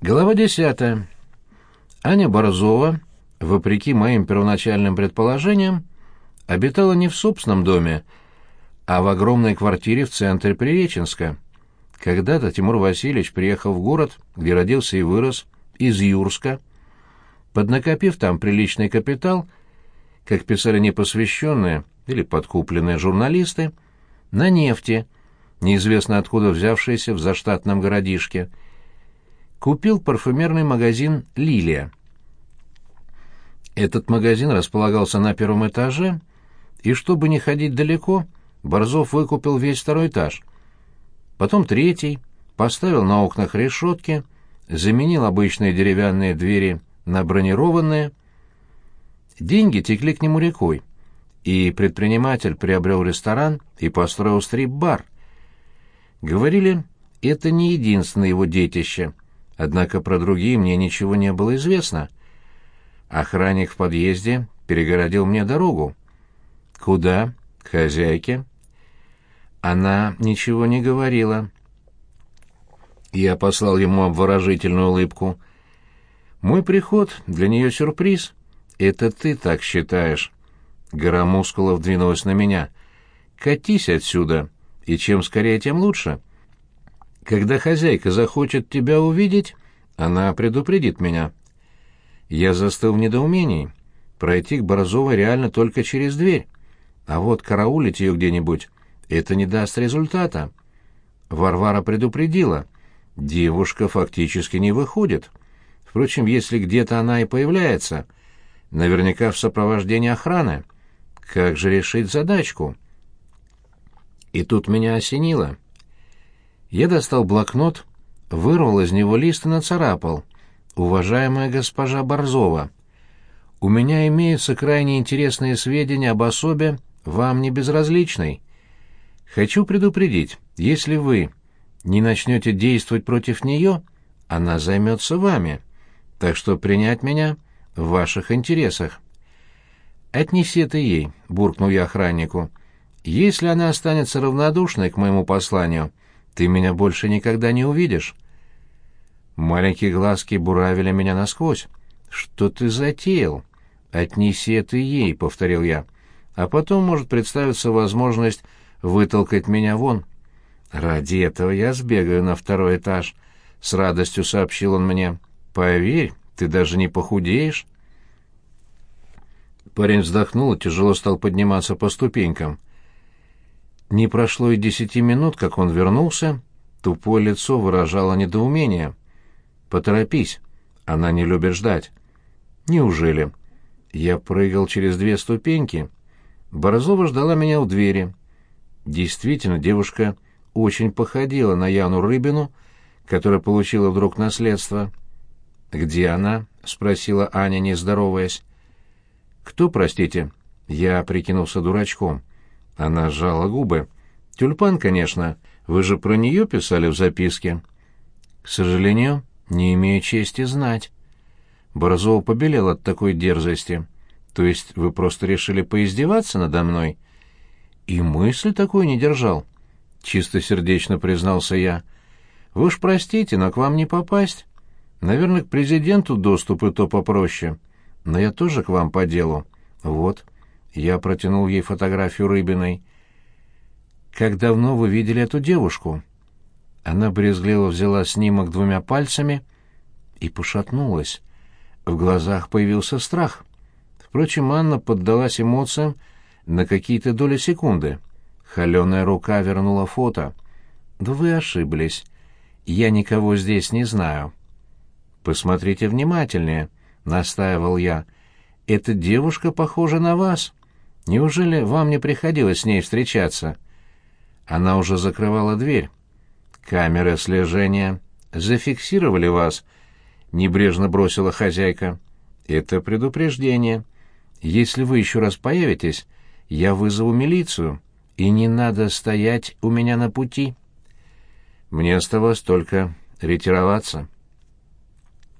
Глава десятая. Аня Борзова, вопреки моим первоначальным предположениям, обитала не в собственном доме, а в огромной квартире в центре Приреченска. Когда-то Тимур Васильевич приехал в город, где родился и вырос, из Юрска. Поднакопив там приличный капитал, как писали непосвященные или подкупленные журналисты, на нефти, неизвестно откуда взявшиеся в заштатном городишке – купил парфюмерный магазин «Лилия». Этот магазин располагался на первом этаже, и чтобы не ходить далеко, Борзов выкупил весь второй этаж. Потом третий, поставил на окнах решетки, заменил обычные деревянные двери на бронированные. Деньги текли к нему рекой, и предприниматель приобрел ресторан и построил стрип-бар. Говорили, это не единственное его детище — Однако про другие мне ничего не было известно. Охранник в подъезде перегородил мне дорогу. «Куда?» «К хозяйке». Она ничего не говорила. Я послал ему обворожительную улыбку. «Мой приход для нее сюрприз. Это ты так считаешь». Гора мускулов двинулась на меня. «Катись отсюда, и чем скорее, тем лучше». Когда хозяйка захочет тебя увидеть, она предупредит меня. Я застыл в недоумении. Пройти к Борзовой реально только через дверь. А вот караулить ее где-нибудь — это не даст результата. Варвара предупредила. Девушка фактически не выходит. Впрочем, если где-то она и появляется, наверняка в сопровождении охраны. Как же решить задачку? И тут меня осенило — я достал блокнот, вырвал из него лист и нацарапал. «Уважаемая госпожа Борзова, у меня имеются крайне интересные сведения об особе, вам не безразличной. Хочу предупредить, если вы не начнете действовать против нее, она займется вами, так что принять меня в ваших интересах». «Отнеси это ей», — буркнул я охраннику. «Если она останется равнодушной к моему посланию», — ты меня больше никогда не увидишь. Маленькие глазки буравили меня насквозь. Что ты затеял? Отнеси это ей, повторил я. А потом может представиться возможность вытолкать меня вон. Ради этого я сбегаю на второй этаж, с радостью сообщил он мне. Поверь, ты даже не похудеешь. Парень вздохнул и тяжело стал подниматься по ступенькам. Не прошло и десяти минут, как он вернулся, тупое лицо выражало недоумение. «Поторопись, она не любит ждать». «Неужели?» Я прыгал через две ступеньки. Борзова ждала меня у двери. Действительно, девушка очень походила на Яну Рыбину, которая получила вдруг наследство. «Где она?» — спросила Аня, не здороваясь. «Кто, простите?» Я прикинулся дурачком. Она сжала губы. «Тюльпан, конечно. Вы же про нее писали в записке?» «К сожалению, не имею чести знать». Борзова побелел от такой дерзости. «То есть вы просто решили поиздеваться надо мной?» «И мысли такой не держал», — чистосердечно признался я. «Вы уж простите, но к вам не попасть. Наверное, к президенту доступ и то попроще. Но я тоже к вам по делу. Вот». Я протянул ей фотографию Рыбиной. «Как давно вы видели эту девушку?» Она брезгливо взяла снимок двумя пальцами и пошатнулась. В глазах появился страх. Впрочем, Анна поддалась эмоциям на какие-то доли секунды. Холеная рука вернула фото. «Да вы ошиблись. Я никого здесь не знаю». «Посмотрите внимательнее», — настаивал я. «Эта девушка похожа на вас». Неужели вам не приходилось с ней встречаться? Она уже закрывала дверь. Камеры слежения зафиксировали вас, небрежно бросила хозяйка. Это предупреждение. Если вы еще раз появитесь, я вызову милицию, и не надо стоять у меня на пути. Мне оставалось только ретироваться.